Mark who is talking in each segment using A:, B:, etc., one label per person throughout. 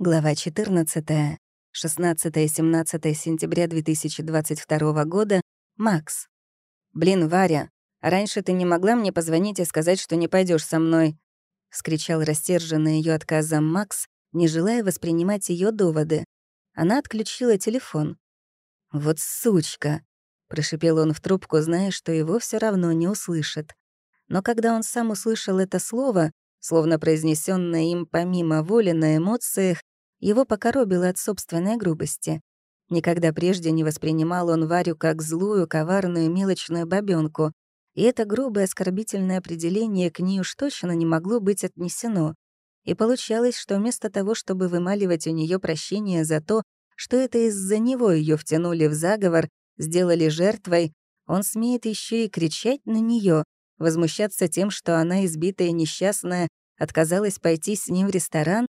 A: Глава 14. 16-17 сентября 2022 года. Макс. «Блин, Варя, раньше ты не могла мне позвонить и сказать, что не пойдешь со мной?» — скричал растерженный ее отказом Макс, не желая воспринимать ее доводы. Она отключила телефон. «Вот сучка!» — прошипел он в трубку, зная, что его все равно не услышат. Но когда он сам услышал это слово, словно произнесенное им помимо воли на эмоциях, его покоробило от собственной грубости. Никогда прежде не воспринимал он Варю как злую, коварную, мелочную бабёнку, и это грубое оскорбительное определение к ней уж точно не могло быть отнесено. И получалось, что вместо того, чтобы вымаливать у нее прощение за то, что это из-за него ее втянули в заговор, сделали жертвой, он смеет еще и кричать на нее, возмущаться тем, что она, избитая несчастная, отказалась пойти с ним в ресторан,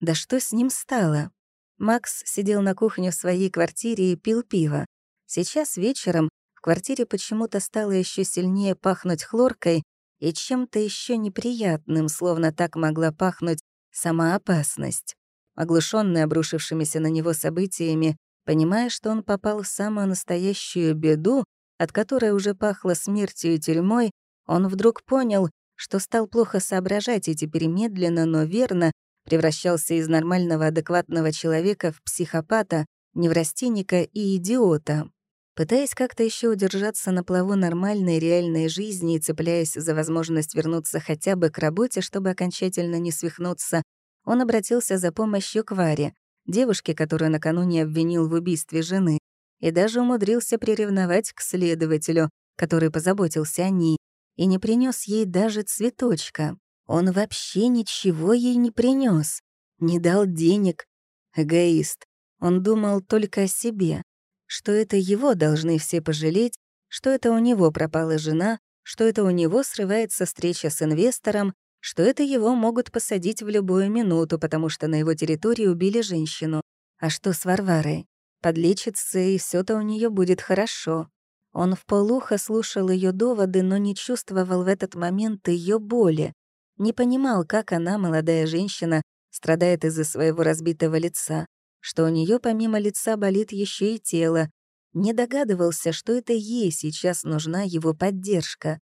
A: да что с ним стало? Макс сидел на кухне в своей квартире и пил пиво. Сейчас вечером в квартире почему-то стало еще сильнее пахнуть хлоркой и чем-то еще неприятным, словно так могла пахнуть сама опасность. Оглушенный обрушившимися на него событиями, понимая, что он попал в самую настоящую беду, от которой уже пахло смертью и тюрьмой, он вдруг понял, что стал плохо соображать и теперь медленно, но верно превращался из нормального адекватного человека в психопата, неврастенника и идиота. Пытаясь как-то еще удержаться на плаву нормальной реальной жизни и цепляясь за возможность вернуться хотя бы к работе, чтобы окончательно не свихнуться, он обратился за помощью к Варе, девушке, которую накануне обвинил в убийстве жены, и даже умудрился приревновать к следователю, который позаботился о ней, и не принес ей даже цветочка. Он вообще ничего ей не принес, не дал денег. Эгоист. Он думал только о себе, что это его должны все пожалеть, что это у него пропала жена, что это у него срывается встреча с инвестором, что это его могут посадить в любую минуту, потому что на его территории убили женщину. А что с Варварой? Подлечится, и все то у нее будет хорошо. Он в полухо слушал ее доводы, но не чувствовал в этот момент ее боли, не понимал, как она, молодая женщина, страдает из-за своего разбитого лица, что у нее помимо лица болит еще и тело, не догадывался, что это ей сейчас нужна его поддержка.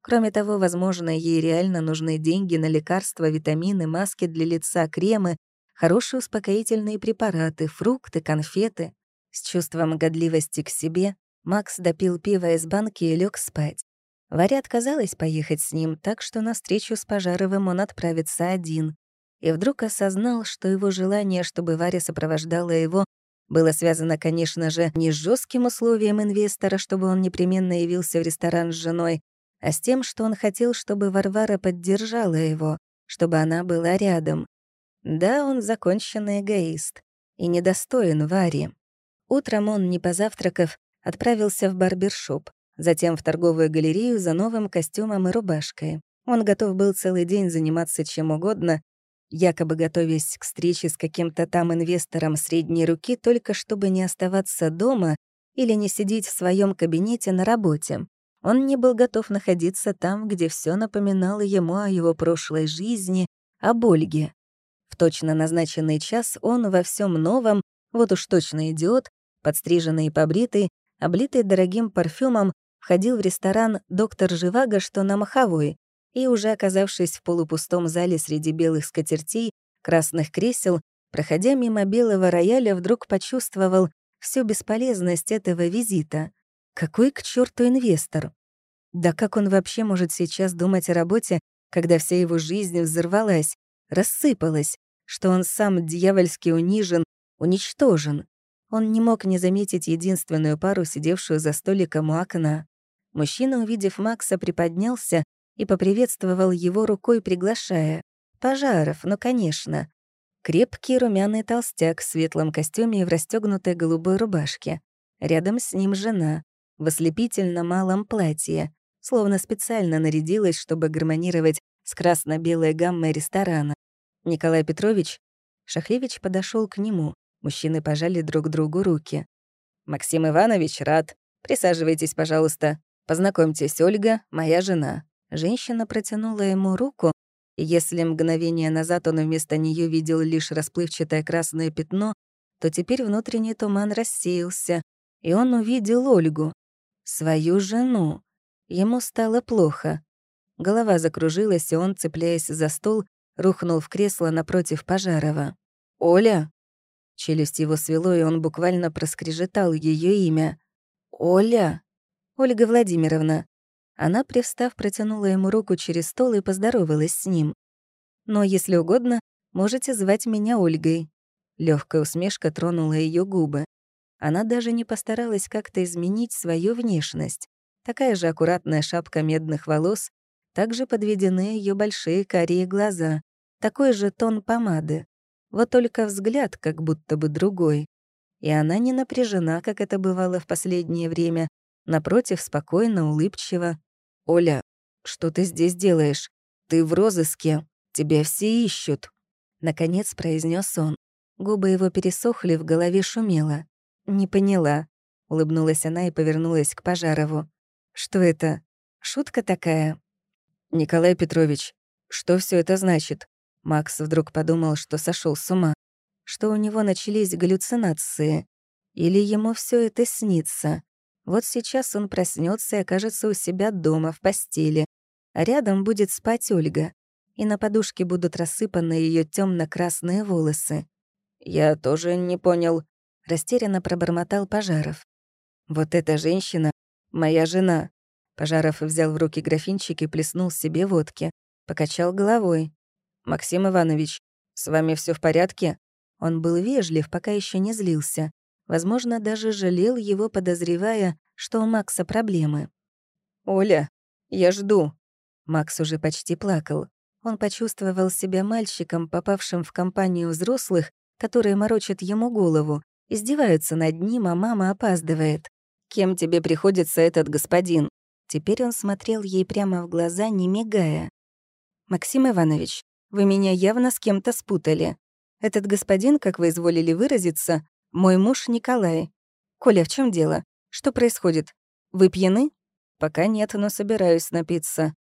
A: Кроме того, возможно, ей реально нужны деньги на лекарства, витамины, маски для лица, кремы, хорошие успокоительные препараты, фрукты, конфеты. С чувством годливости к себе Макс допил пиво из банки и лег спать. Варя отказалась поехать с ним, так что на встречу с Пожаровым он отправится один. И вдруг осознал, что его желание, чтобы Варя сопровождала его, было связано, конечно же, не с жестким условием инвестора, чтобы он непременно явился в ресторан с женой, а с тем, что он хотел, чтобы Варвара поддержала его, чтобы она была рядом. Да, он законченный эгоист и недостоин Вари. Утром он, не позавтракав, отправился в барбершоп затем в торговую галерею за новым костюмом и рубашкой. Он готов был целый день заниматься чем угодно, якобы готовясь к встрече с каким-то там инвестором средней руки, только чтобы не оставаться дома или не сидеть в своем кабинете на работе. Он не был готов находиться там, где все напоминало ему о его прошлой жизни, об Ольге. В точно назначенный час он во всем новом, вот уж точно идиот, подстриженный и побритый, облитый дорогим парфюмом, входил в ресторан «Доктор Живаго», что на Маховой, и, уже оказавшись в полупустом зале среди белых скатертей, красных кресел, проходя мимо белого рояля, вдруг почувствовал всю бесполезность этого визита. Какой к черту инвестор? Да как он вообще может сейчас думать о работе, когда вся его жизнь взорвалась, рассыпалась, что он сам дьявольски унижен, уничтожен? Он не мог не заметить единственную пару, сидевшую за столиком у окна. Мужчина, увидев Макса, приподнялся и поприветствовал его рукой, приглашая. «Пожаров, ну, конечно». Крепкий румяный толстяк в светлом костюме и в расстёгнутой голубой рубашке. Рядом с ним жена, в ослепительно малом платье, словно специально нарядилась, чтобы гармонировать с красно-белой гаммой ресторана. Николай Петрович, Шахлевич подошел к нему. Мужчины пожали друг другу руки. «Максим Иванович, рад. Присаживайтесь, пожалуйста. Познакомьтесь, Ольга, моя жена». Женщина протянула ему руку, И если мгновение назад он вместо нее видел лишь расплывчатое красное пятно, то теперь внутренний туман рассеялся, и он увидел Ольгу, свою жену. Ему стало плохо. Голова закружилась, и он, цепляясь за стол, рухнул в кресло напротив Пожарова. «Оля!» Челюсть его свело, и он буквально проскрежетал ее имя. «Оля!» «Ольга Владимировна». Она, привстав, протянула ему руку через стол и поздоровалась с ним. «Но, если угодно, можете звать меня Ольгой». Легкая усмешка тронула ее губы. Она даже не постаралась как-то изменить свою внешность. Такая же аккуратная шапка медных волос, также подведены ее большие карие глаза, такой же тон помады. Вот только взгляд как будто бы другой. И она не напряжена, как это бывало в последнее время. Напротив, спокойно, улыбчиво. «Оля, что ты здесь делаешь? Ты в розыске. Тебя все ищут». Наконец произнес он. Губы его пересохли, в голове шумело. «Не поняла», — улыбнулась она и повернулась к Пожарову. «Что это? Шутка такая?» «Николай Петрович, что все это значит?» Макс вдруг подумал, что сошел с ума, что у него начались галлюцинации. Или ему все это снится. Вот сейчас он проснется и окажется у себя дома, в постели. А рядом будет спать Ольга. И на подушке будут рассыпаны ее темно красные волосы. «Я тоже не понял», — растерянно пробормотал Пожаров. «Вот эта женщина — моя жена». Пожаров взял в руки графинчик и плеснул себе водки. Покачал головой. «Максим Иванович, с вами все в порядке?» Он был вежлив, пока еще не злился. Возможно, даже жалел его, подозревая, что у Макса проблемы. «Оля, я жду». Макс уже почти плакал. Он почувствовал себя мальчиком, попавшим в компанию взрослых, которые морочат ему голову, издеваются над ним, а мама опаздывает. «Кем тебе приходится этот господин?» Теперь он смотрел ей прямо в глаза, не мигая. «Максим Иванович, вы меня явно с кем-то спутали. Этот господин, как вы изволили выразиться, мой муж Николай. Коля, в чем дело? Что происходит? Вы пьяны? Пока нет, но собираюсь напиться.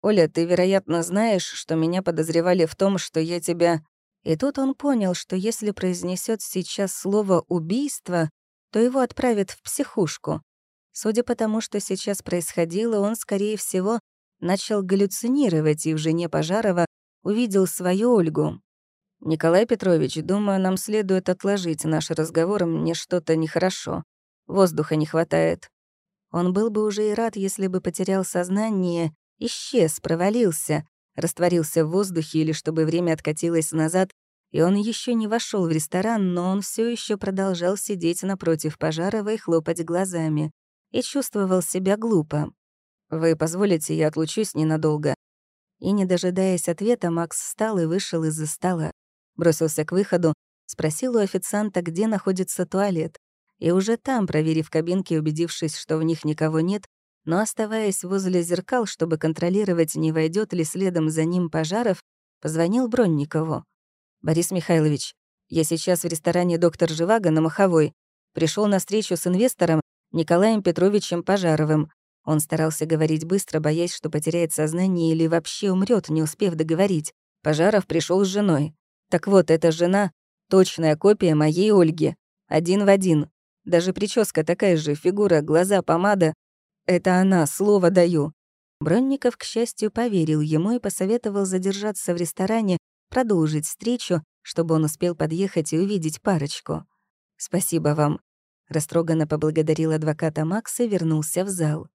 A: Оля, ты, вероятно, знаешь, что меня подозревали в том, что я тебя... И тут он понял, что если произнесет сейчас слово «убийство», то его отправят в психушку. Судя по тому, что сейчас происходило, он, скорее всего, начал галлюцинировать и в жене Пожарова увидел свою Ольгу. «Николай Петрович, думаю, нам следует отложить наш разговор, мне что-то нехорошо. Воздуха не хватает». Он был бы уже и рад, если бы потерял сознание, исчез, провалился, растворился в воздухе или чтобы время откатилось назад, и он еще не вошел в ресторан, но он все еще продолжал сидеть напротив Пожарова и хлопать глазами. И чувствовал себя глупо. «Вы позволите, я отлучусь ненадолго?» И, не дожидаясь ответа, Макс встал и вышел из-за стола. Бросился к выходу, спросил у официанта, где находится туалет. И уже там, проверив кабинки убедившись, что в них никого нет, но оставаясь возле зеркал, чтобы контролировать, не войдет ли следом за ним пожаров, позвонил Бронникову. «Борис Михайлович, я сейчас в ресторане «Доктор Живаго» на Маховой. Пришел на встречу с инвестором Николаем Петровичем Пожаровым. Он старался говорить быстро, боясь, что потеряет сознание или вообще умрет, не успев договорить. Пожаров пришел с женой. Так вот, эта жена — точная копия моей Ольги. Один в один. Даже прическа такая же, фигура, глаза, помада. Это она, слово даю. Бронников, к счастью, поверил ему и посоветовал задержаться в ресторане, продолжить встречу, чтобы он успел подъехать и увидеть парочку. «Спасибо вам», — растроганно поблагодарил адвоката Макс и вернулся в зал.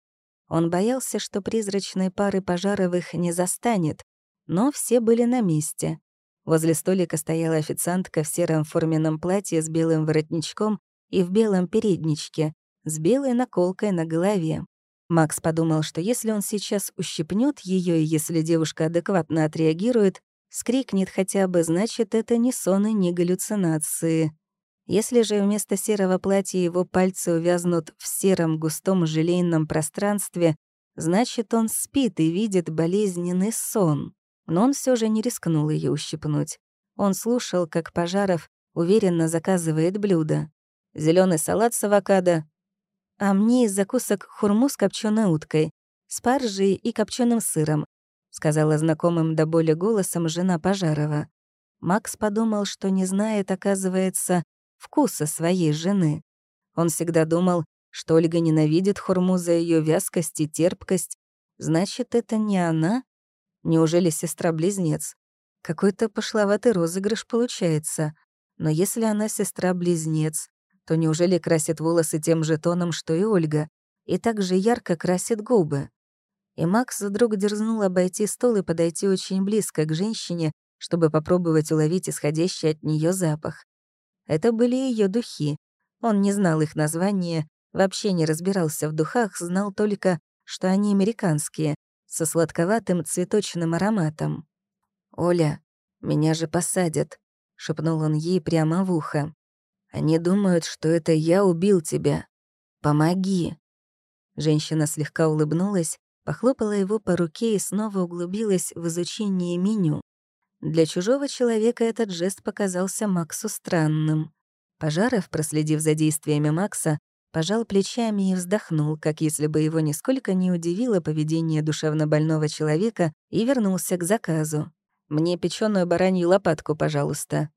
A: Он боялся, что призрачной пары Пожаровых не застанет, но все были на месте. Возле столика стояла официантка в сером форменном платье с белым воротничком и в белом передничке, с белой наколкой на голове. Макс подумал, что если он сейчас ущипнет ее, и если девушка адекватно отреагирует, скрикнет хотя бы, значит, это не сон и не галлюцинации. Если же вместо серого платья его пальцы увязнут в сером густом желейном пространстве, значит, он спит и видит болезненный сон. Но он все же не рискнул ее ущипнуть. Он слушал, как Пожаров уверенно заказывает блюдо. зеленый салат с авокадо, а мне из закусок хурму с копченой уткой, спаржей и копченым сыром. — сказала знакомым до боли голосом жена Пожарова. Макс подумал, что не знает, оказывается, вкуса своей жены. Он всегда думал, что Ольга ненавидит Хурму за ее вязкость и терпкость. Значит, это не она? Неужели сестра-близнец? Какой-то пошловатый розыгрыш получается. Но если она сестра-близнец, то неужели красит волосы тем же тоном, что и Ольга, и так же ярко красит губы? И Макс вдруг дерзнул обойти стол и подойти очень близко к женщине, чтобы попробовать уловить исходящий от нее запах. Это были ее духи. Он не знал их названия, вообще не разбирался в духах, знал только, что они американские, со сладковатым цветочным ароматом. «Оля, меня же посадят», — шепнул он ей прямо в ухо. «Они думают, что это я убил тебя. Помоги». Женщина слегка улыбнулась, похлопала его по руке и снова углубилась в изучение меню. Для чужого человека этот жест показался Максу странным. Пожаров, проследив за действиями Макса, пожал плечами и вздохнул, как если бы его нисколько не удивило поведение душевнобольного человека, и вернулся к заказу. «Мне печеную баранью лопатку, пожалуйста».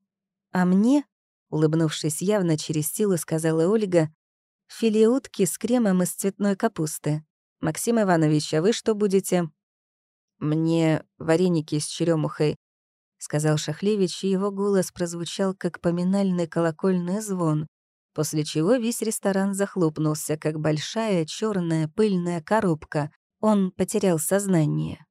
A: «А мне?» — улыбнувшись явно через силу, сказала Ольга, «филе утки с кремом из цветной капусты. Максим Иванович, а вы что будете?» «Мне вареники с черемухой сказал Шахлевич, и его голос прозвучал как поминальный колокольный звон, после чего весь ресторан захлопнулся, как большая черная пыльная коробка. Он потерял сознание.